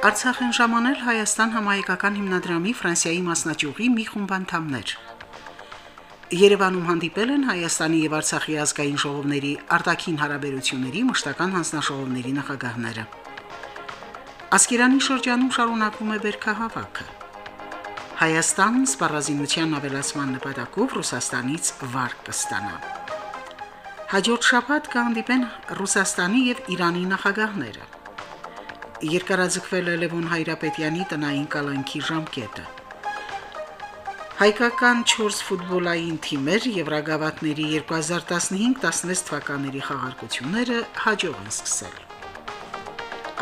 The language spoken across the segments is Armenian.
Արցախեն ժամանել Հայաստան համահայկական հիմնադրամի Ֆրանսիայի մասնաճյուղի մի խումբ անդամներ։ Երևանում հանդիպել են Հայաստանի եւ Արցախի ազգային ժողովների արտաքին հարաբերությունների մշտական հանձնաժողովների նախագահները։ Ասկերանի շրջանում շարունակվում է βέρքահավաքը։ Հայաստանն սպառազինության ավելացման նպատակով Ռուսաստանից վար կստանա։ Հաջորդ շաբաթ կհանդիպեն Ռուսաստանի եւ Իրանի նախագահները։ Երկարաձգվել է Լևոն Հայրապետյանի տնային կալանքի ժամկետը։ Հայկական 4 ֆուտբոլային թիմեր Եվրագավաթների 2015-16 թվականների խաղարկությունները հաջող են սկսել։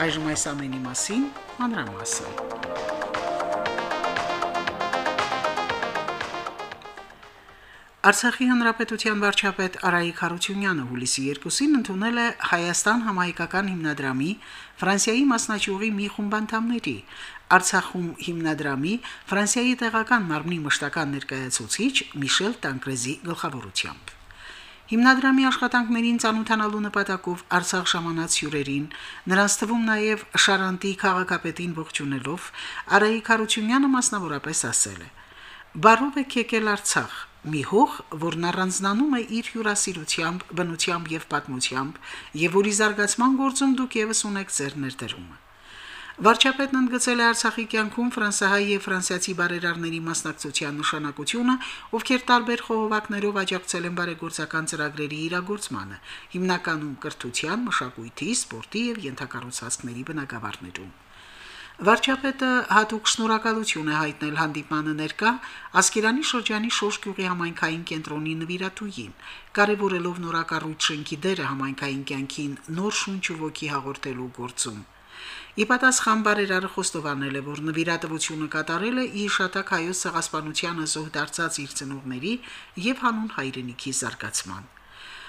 Այժմ այս ամենի մասին մանրամասն։ Արցախի հանրապետության վարչապետ Արայիկ Խարությունյանը հուլիսի 2-ին ընդունել է Հայաստան համահայկական հիմնադրամի Ֆրանսիայի մասնաճյուղի մի խումբ անդամների Արցախում հիմնադրամի Ֆրանսիայի տեղական մարմնի մշտական ներկայացուցիչ Միշել Տանկրեզի գլխավորությամբ։ Հիմնադրամի աշխատանքներին ցանոթանալու նպատակով Արցախ ժամանած հյուրերին, նրանց թվում նաև Շարանտի քաղաքապետին ողջունելով, Արայիկ Խարությունյանը մասնավորապես ասել է. «Բարով եք եկել Արցախ, մի հող, որն առանձնանում է իր հյուրասիրությամբ, բնությամբ եւ պատմությամբ, եւ որի զարգացման գործում դուք եւս ունեք ձեր ներդրումը։ Վարչապետն ընդգծել է Արցախի կյանքում ֆրանսահայ եւ ֆրանսիացի բարերարների մասնակցության նշանակությունը, ովքեր տարբեր խողովակներով աջակցել են բարեգործական ծրագրերի իրագործմանը, հիմնականում կրթության, մշակույթի, սպորտի եւ ենթակառուցվածքների բնագավառներում։ Վարչապետը հատուկ շնորհակալություն է հայտնել հանդիպանը ներկա Ասկերանի շրջանի Շոշ գյուղի համայնքային կենտրոնի նվիրատուին, կարևորելով նորակառույց շենքի դերը համայնքային կյանքին նոր շունչ ու ոգի հաղորդելու գործում։ Ի պատասխան բարերարը խոստովանել է, որ նվիրատվությունը կատարել է իշատակ հայոց ցեղասպանությանը զոհ դարձած իր ծնողների եւ հանուն հայրենիքի զարգացման։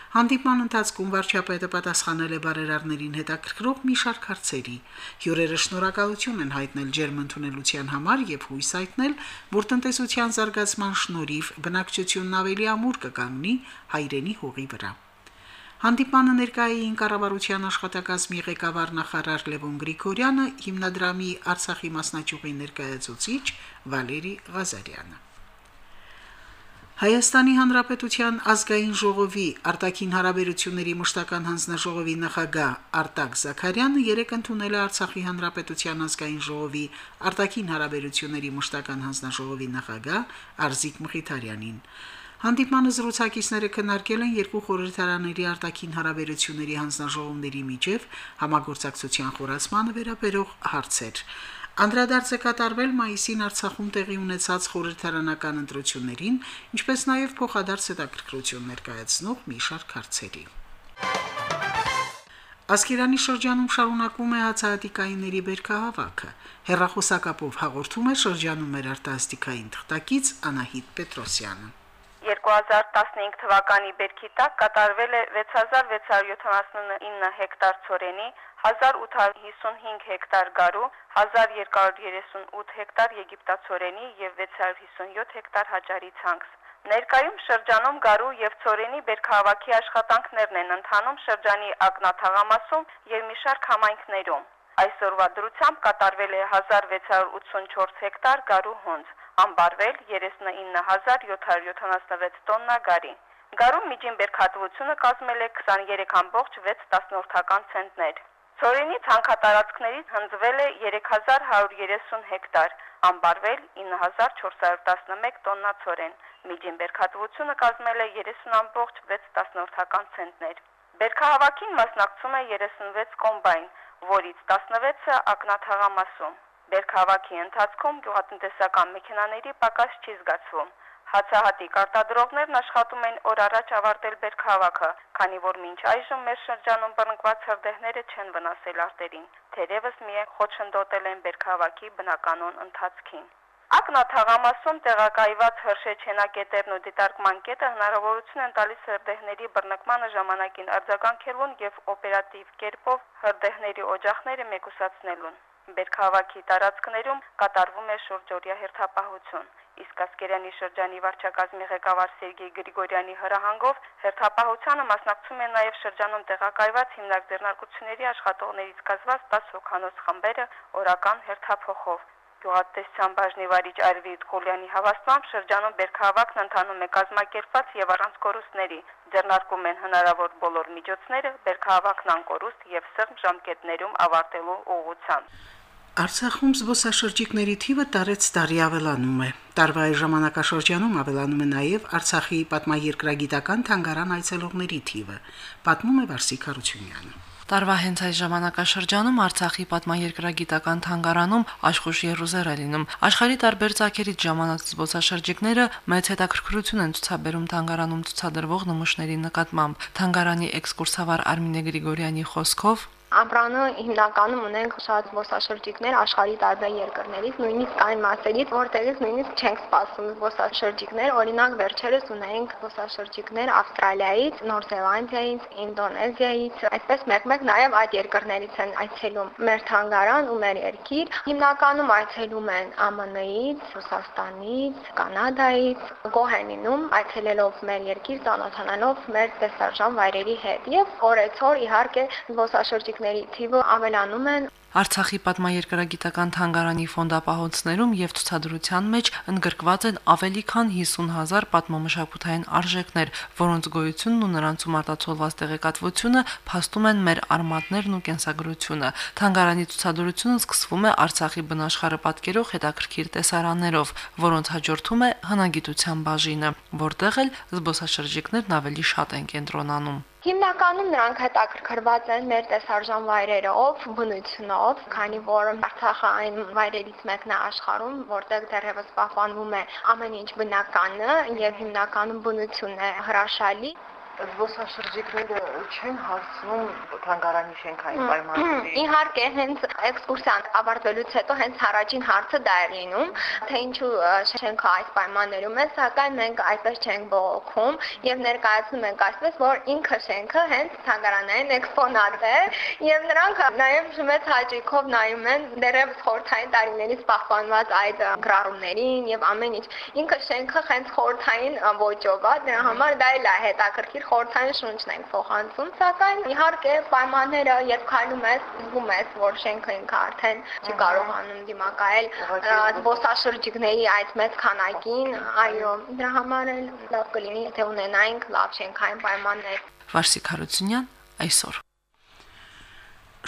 Հանդիպման ընթացքում վարչապետը պատասխանել է բարերարներին հետաքրքրող մի շարք հարցերի։ Հյուրերը շնորհակալություն են հայտնել ջերմընդունելության համար եւ հույս հայտնել, որ տնտեսության զարգացման շնորհիվ բնակչությունն ավելի ամուր կկանգնի հայրենի հողի վրա։ Հանդիպանը ներկայային կառավարության աշխատակազմի ղեկավար նախարար Լևոն Գրիգորյանը, հիմնադրամի Արցախի մասնաճյուղի ներկայացուցիչ Վալերի Ղազարյանը։ Հայաստանի Հանրապետության ազգային ժողովի արտաքին հարաբերությունների մշտական հանձնաժողովի նախագահ Արտակ Զաքարյանը երեկ ընդունել է Արցախի Հանրապետության ազգային ժողովի արտաքին հարաբերությունների մշտական հանձնաժողովի նախագահ Արզիկ Մխիթարյանին։ Հանդիպմանը զրուցակիցները քննարկել են երկու խորհրդարանների արտաքին հարաբերությունների հանձնաժողովների միջև համագործակցության խորացմանը վերաբերող հարցեր։ Անդրադարձ է կատարվել մայիսին Արցախում տեղի ունեցած խորհրդարանական ընտրություններին, ինչպես նաև փոխադարձ հետաքրքրություն ներկայացնող մի շարք հարցերի։ Ասկերանի շրջանում շարունակվում է հացահատիկայինների բերքահավաքը։ Հերրախոսակապով հաղորդում է շրջանում մեր արտասթիկային թղթակից Անահիտ Պետրոսյանը։ 2015 թվականի բերքի տակ կատարվել է 6679 հեկտար ծորենի, 1855 հեկտար գարու, 1238 հեկտար եգիպտացորենի եւ 657 հեկտար հաջարի ցանքս։ Ներկայում շրջանում գարու եւ ծորենի բերքահավաքի աշխատանքներն են ընթանում շրջանի ակնաթաղամասում եւ մի շարք համայնքներում։ Այսօրվա դրությամբ կատարվել է 1684 հեկտար գարու հունձ, ամբարվել 39776 տոննա գարի։ Գարու միջին բերքատվությունը կազմել է 23.6 ցենտներ։ Ծորենի ցանքատարածքներից հնձվել է 3130 հեկտար, ամբարվել 9411 տոննա ծորեն։ Միջին բերքատվությունը կազմել է 30.6 ցենտներ։ Բերքահավաքին մասնակցում է 36 կոմբայն, որից 16-ը ակնաթաղամասում։ Բերքահավաքի ընթացքում գյուղատնտեսական մեքենաների պակաս չի զգացվում։ Հացահատիկ արտադրողներն աշխատում են օր առաջ ավարտել բերքահավաքը, քանի որ մինչ այժմ մեր շրջանում բռնկված հրդեհները չեն վնասել արտերին, թերևս միայն խոչընդոտել են բերքահավաքի բնականոն ընթացքին։ Ակնա թաղամասում տեղակայված հրշեջենակետերն ու դիտարկման կետը հնարավորություն են տալիս հրդեհների բռնկմանը ժամանակին արձագանքելուն եւ օպերատիվ կերպով հրդեհների օջախները մեկուսացնելուն։ Բերքահավաքի տարածքներում կատարվում է շուրջօրյա հերթապահություն։ Իսկ Ասկերյանի շրջանի վարչակազմի ղեկավար Սերգեյ Գրիգորյանի հրահանգով հերթապահությանը մասնակցում են նաև շրջանում տեղակայված հիմնակ ձեռնարկությունների աշխատողներից կազմված 10 հոգանոց խմբերը օրական հերթափոխով։ Գյուղատնտեսության բաժնի վարիչ Արվիտ Խուլյանի հավաստմամբ շրջանում բերքահավաքն ընթանում է կազմակերպված եւ առանց կորուստների։ Ձեռնարկում են հնարավոր բոլոր միջոցները բերքահավաքն անկորուստ եւ սրմ ժամկետներում ավարտելու ուղղությամբ։ Արցախում զբոսաշրջիկների թիվը տարեց տարի ավելանում է։ Տարվա այս ժամանակաշրջանում ավելանում է նաև Արցախի պատմաերկրագիտական թանգարան այցելողների թիվը, պատմում է Վարսիկ Հարությունյանը։ Տարվա հենց այս ժամանակաշրջանում Արցախի պատմաերկրագիտական թանգարանում աշխուժ Երուսեր է լինում։ Աշխարհի տարբեր ցակերից ժամանած զբոսաշրջիկները մեծ հետաքրքրություն են ցուցաբերում թանգարանում ցուցադրվող նմուշների նկատմամբ։ Թանգարանի էքսկուրսավար Արմինե Գրիգորյանի խոսքով Ամբրանը հիմնականում ունենք շատ զբոսաշրջիկներ աշխարհի տարբեր երկրներից, նույնիսկ այն մասերից, որտեղից նույնիսկ չենք սպասում զբոսաշրջիկներ, օրինակ վերջերս ունենք զբոսաշրջիկներ Ավստրալիայից, Նոր Զելանդիայից, Ինդոնեզիայից, այսպես մեկ-մեկ նաև այդ երկրներից են այցելում մեր թանգարան ու մեր երկիր։ Հիմնականում այցելում են ԱՄՆ-ից, Ռուսաստանից, Կանադայից, Գոհենինում այցելելով մեր երկիր, ծանոթանալով մեր տեսարժան վայրերի հետ եւ օրեցօր իհարկե զբոսաշրջիկ գիտողների թիվը ավելանում են Արցախի պատմաերկրագիտական թանգարանի ֆոնդապահոցներում եւ ցուցադրության մեջ ընդգրկված են ավելի քան 50000 պատմամշակութային արժեքներ, որոնց գոյությունն ու նրանցում արտացոլված տեղեկատվությունը փաստում են մեր արմատներն ու կենսագրությունը։ Թանգարանի ցուցադրությունը սկսվում է Արցախի բնաշխարհը պատկերող հետաքրքիր տեսարաններով, որոնց հաջորդում է հնագիտության բաժինը, որտեղ էլ զբոսաշրջիկներն ավելի շատ են կենտրոնանում։ Հիմնականում նրանք հետաքրքրված են մեր տեսարժան վայրերով, բնությունով, քանի որ Արցախը այն վայրերից մեկն է աշխարհում, որտեղ դեռևս պահպանվում է ամեն ինչ բնականը եւ հիմնականում բնությունն է հրաշալի զբոսաշրջիկները չեն հարցնում թանգարանի շենքային պայմանների։ Իհարկե, հենց էքսկուրսիան ավարտվելուց հետո հենց առաջին հարցը դա է լինում, թե ինչու շենքը այս պայմաններում է, սակայն մենք այդպես չենք բողոքում եւ ներկայացնում ենք այսպես, որ ինքը շենքը հենց թանգարանային էքսպոնատ է եւ նրանք նաեւ մեծ հաճույքով նայում են դեռևս խորթային տարիներից պահպանված այդ գրառումներին եւ ամեն ինչ։ Ինքը շենքը հենց խորթային ոճով է, դրա համար դա էլ է հետաքրքիր խորթային շունչն ենք փոխանցում, սակայն իհարկե պայմանները երբ քայլում ես, զգում ես, որ շենքը ինքը արդեն չի կարողանում դիմակայել զբոսաշրջիկների այդ մեծ քանակին, այո, դրա համար էլ լավ կլինի, եթե ունենայինք լավ շենքային պայմաններ։ Վարսիկ Հարությունյան այսօր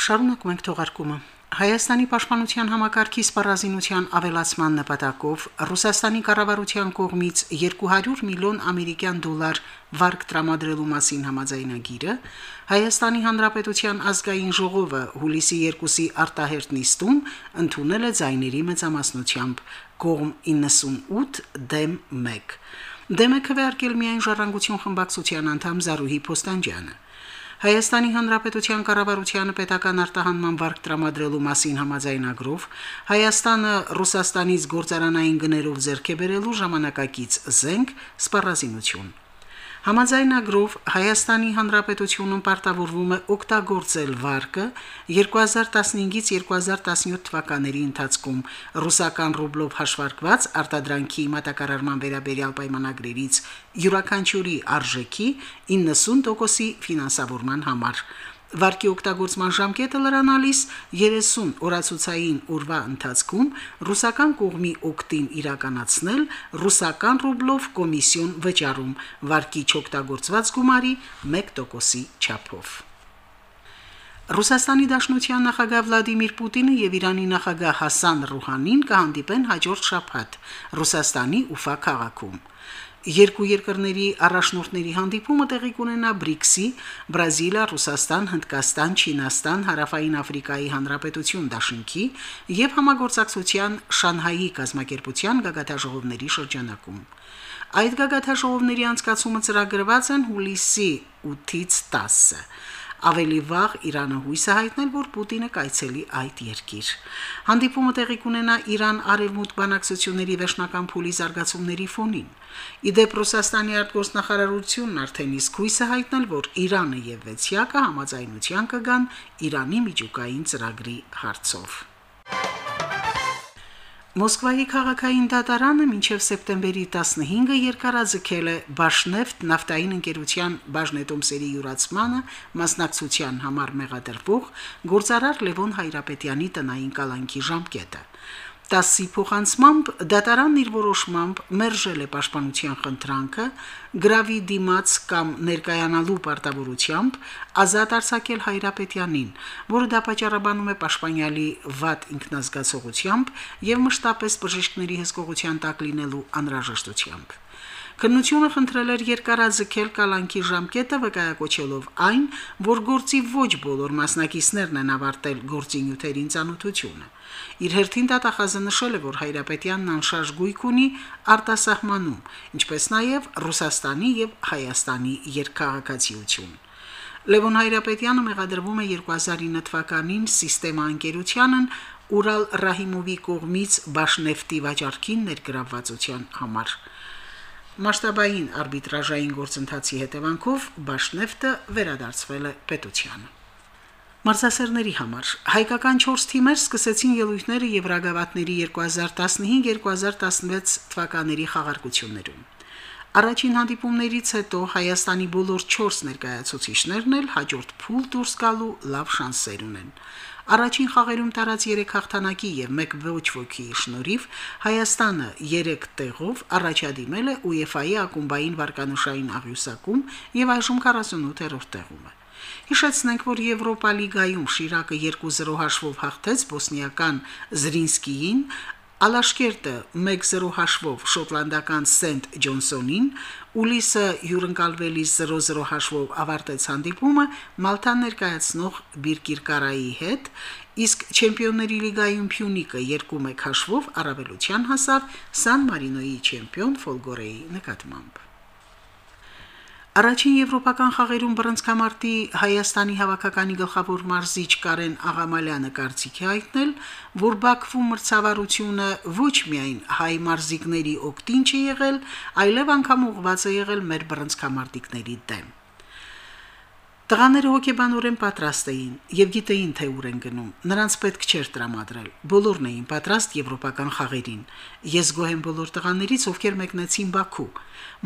Շարունակում ենք թողարկումը։ Հայաստանի պաշտպանության համակարգի սպառազինության ավելացման նպատակով Ռուսաստանի կառավարության կողմից 200 միլիոն ամերիկյան դոլար վարկ տրամադրելու մասին համաձայնագիրը Հայաստանի Հանրապետության ազգային ժողովը հուլիսի 2-ի արտահերտ նիստում ընդունել է ձայների մեծամասնությամբ կողմ 98 դեմ 1։ Դեմը քվեարկել միայն ժառանգություն խմբակցության անդամ Զարուհի Փոստանջյանը։ Հայաստանի Հանրապետության կառավարությանը պետական արտահանման վարկ տրամադրելու մասին համաձայնագրով Հայաստանը Ռուսաստանից գործարանային գներով ձեռք է բերելու ժամանակակից զենք սպառազինություն։ Համաձայնագրով Հայաստանի Հանրապետությունում պարտավորվում է օգտագործել վարկը 2015-ից 2017 թվականների ընթացքում ռուսական ռուբլով հաշվարկված արտադրանքի մատակարարման վերաբերյալ պայմանագրերից յուրաքանչյուրի արժեքի 90%-ի ֆինանսավորման համար։ Վարկի օգտագործման ժամկետը լրանալիս 30 օրացուցային օրվա ընթացքում ռուսական կողմի օկտին իրականացնել ռուսական ռուբլով կոմիսիոն վճարում վարկի չօգտագործված գումարի 1%-ի չափով։ Ռուսաստանի Դաշնության նախագահ Վլադիմիր Պուտինը եւ Իրանի նախագահ Հասան Ռուհանին կհանդիպեն հաջորդ շաբաթ Ռուսաստանի Ուֆա քաղաքում։ Երկու երկրների առաջնորդների հանդիպումը տեղի կունենա BRICS-ի՝ Բրազիլիա, Ռուսաստան, Հնդկաստան, Չինաստան, Հարավային Աֆրիկայի Հանրապետություն դաշինքի եւ համագործակցության Շանհայի կազմակերպության գագաթաժողովների շրջանակում։ Այդ գագաթաժողովների անցկացումը ծրագրված են հուլիսի 8-ից 10-ը։ Ավելի վաղ Իրանը հույս է հայտնել, որ Պուտինը կայցելի այդ երկիր։ Հանդիպումը տեղի կունենա Իրան-Արևմուտք բանակցությունների վերջնական փուլի զարգացումների ֆոնին։ Իդեպ Ռուսաստանի արտգործնախարարությունն արդեն իսկ հույս է հայտնել, որ Իրանը եւ Վեցիակը համաձայնության կգան Իրանի միջուկային ծրագրի հարցով։ Մոսկվայի քաղաքային դատարանը մինչև սեպտեմբերի 15-ը երկարաձգել է Բաշնեֆտ նավթային ընկերության բաժնետոմսերի յուրացմանը մասնակցության համար մեղադրվող գործարար Լևոն Հայրապետյանի տնային կալանքի ժամկետը։ ՏԱՍ-ի փոխանցմամբ դատարանն իր որոշմամբ մերժել է պաշտպանության խնդրանքը գրավի դիմաց կամ ներկայանալու պարտավորությամբ ազատ արձակել Հայրապետյանին, որը դա պատճառաբանում է պաշտպանյալի վատ ինքնազգացողությամբ եւ մշտապես բժիշկների հսկողության տակ լինելու անհրաժեշտությամբ։ Քննությունը խնդրել էր երկարաձգել կալանքի ժամկետը վկայակոչելով այն, որ գործի ոչ բոլոր մասնակիցներն են ավարտել գործի նյութերին ծանոթությունը։ Իր հերթին դատախազը նշել է, որ Հայրապետյանն անշարժ գույք ունի արտասահմանում, ինչպես նաև Ռուսաստանի եւ Հայաստանի երկխաղացիություն։ Լևոն Հայրապետյանը մեղադրվում է 2009 թվականին Սիստեմա ընկերությանն Ուրալ Ռահիմովի կողմից Բաշնեֆտի վաճառքին ներգրավվածության համար։ Մասշտաբային արբիտրաժային գործընթացի հետևանքով Բաշնեֆտը վերադարձվել է պետությանը։ Մարզասերների համար հայկական 4 թիմեր սկսեցին ելույթները Եվրագավաթների 2015-2016 թվականների խաղարկություններում։ Առաջին հանդիպումներից հետո Հայաստանի բոլոր 4 ներկայացուցիչներն էլ հաջորդ փուլ դուրս գալու լավ շանսեր ունեն։ Առաջին խաղերում տարած 3 հաղթանակի եւ 1 ոչ ոքի շնորհիվ Հայաստանը 3 տեղով առաջադիմել է UEFA-ի ակումբային վարկանիշային աղյուսակում եւ այժմ 48-րդ տեղում է։ Հիշեցնենք, որ Եվրոպա լիգայում Շիրակը 2-0 հաշվով հաղթեց բոսնիական Զրինսկիին, Ալաշկերտը 1-0 հաշվով շոտլանդական Սենթ Ջոնսոնին, Ուլիսը հյուրընկալվելիս 0-0 հաշվով ավարտեց հանդիպումը Մալտան ներկայացնող Բիրկիրկարայի հետ, իսկ Չեմպիոնների լիգայում Փյունիկը 2-1 հաշվով առավելության հասավ Սան Մարինոյի չեմպիոն Ֆոլգորեի նկատմամբ։ Առաջին եվրոպական խաղերում բռնցքամարտի Հայաստանի հավաքականի գլխավոր մարզիչ Կարեն Աղամալյանը կարծիքի հայտնել, որ Բաքվում մրցավարությունը ոչ միայն հայ մարզիկների օգտին չի եղել, այլև անգամ ուղղված է եղել մեր բռնցքամարտիկների դեմ։ Տղաները հոգեբանորեն պատրաստ էին եւ գիտեին թե ուր են գնում։ Նրանց պետք չէր տրամադրել։ Բոլորն էին պատրաստ եվրոպական խաղերին։ Ես գոհ եմ բոլոր տղաներից, ովքեր մեկնեցին Բաքու։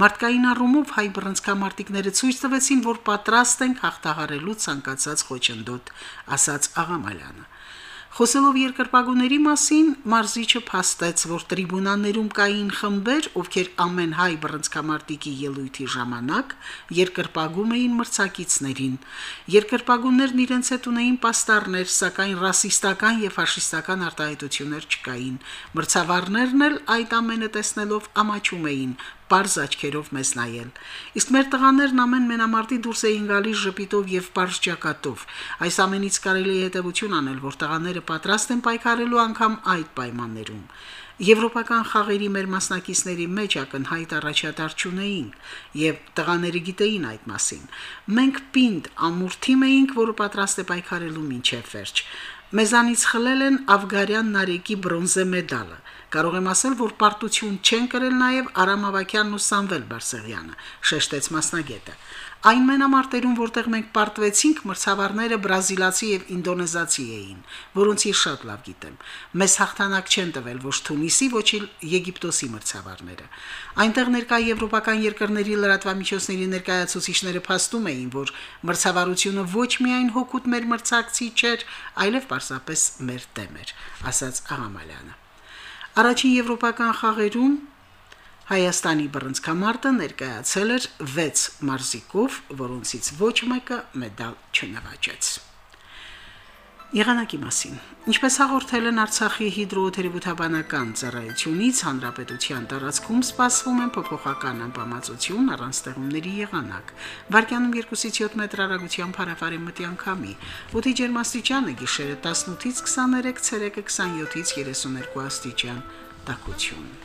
Մարդկային առումով հայ բռնցքամարտիկները ցույց տվեցին, որ պատրաստ են հաղթահարելու ցանկացած խոչընդոտ, ասաց Աղամալյանը։ Խոսելով երկրպագուների մասին, Մարզիչը փաստեց, որ տրիբունաներում կային խմբեր, ովքեր ամեն հայ բռնցքամարտիկի ելույթի ժամանակ երկրպագում էին մրցակիցներին։ Երկրպագուններն իրենց հետ ունեին պաստառներ, սակայն ռասիստական եւ ֆաշիստական արտահայտություններ չկային։ Մրցավարներն էլ այդ ամենը տեսնելով ամաչում էին, པարզ աչքերով մեզ նայել։ Իսկ մեր տղաներն ամեն մենամարտի դուրս էին գալիս ժպիտով եւ པարզ ճակատով։ Այս ամենից կարելի է հետեւություն անել, որ տղաները պատրաստ են պայքարելու անգամ այդ պայմաններում։ Եվրոպական խաղերի մեր մասնակիցների մեջ ակնհայտ առաջատար չունեին եւ տղաները գիտեին այդ մասին։ Մենք պինդ ամուր թիմ էինք, որը պատրաստ է պայքարելու մինչև վերջ։ Մեզանից խլել են Աֆգարյան Նարեկի բրոնզե մեդալը։ Կարող եմ ասել, որ պարտություն չեն կրել նաև Արամ Ավակյանն ու Սամվել Բարսեղյանը, շեշտեց մասնագետը։ Այն մենամարտերում, որտեղ մենք պարտվեցինք, մրցավարները բրազիլացի եւ ինդոնեզացի էին, որոնցից շատ լավ գիտեմ։ Մեզ հաղթանակ չեն տվել ոչ Թունիսի, ոչ էլ Եգիպտոսի մրցավարները։ Այնտեղ ներկա եվրոպական երկրների լրատվամիջոցների ներկայացուցիչները փաստում էին, որ մրցավարությունը ոչ միայն հոգուտ մեր մրցակցի չէր, այլև պարզապես մեր դեմ էր, ասաց Աղամալյանը։ Առաջին եվրոպական խաղերում Հայաստանի բռնցքամարտը ներկայացել էր 6 մարզիկով, որոնցից ոչ մեկը մեդալ չնվաճեց։ Եղանակի մասին։ Ինչպես հաղորդել են Արցախի հիդրոթերապևտաբանական ծառայությունից, հանրապետության տարածքում սպասվում են փոփոխական անբավարարություն առանց ստեղումների եղանակ։ Վարկյանում 2-ից 7 մետր հեռագությամբ հարավարի մտի անկամի։ Օդի ջերմաստիճանը գիշերը 18-ից 23, ցերեկը 27-ից 32 աստիճան։ Տակություն։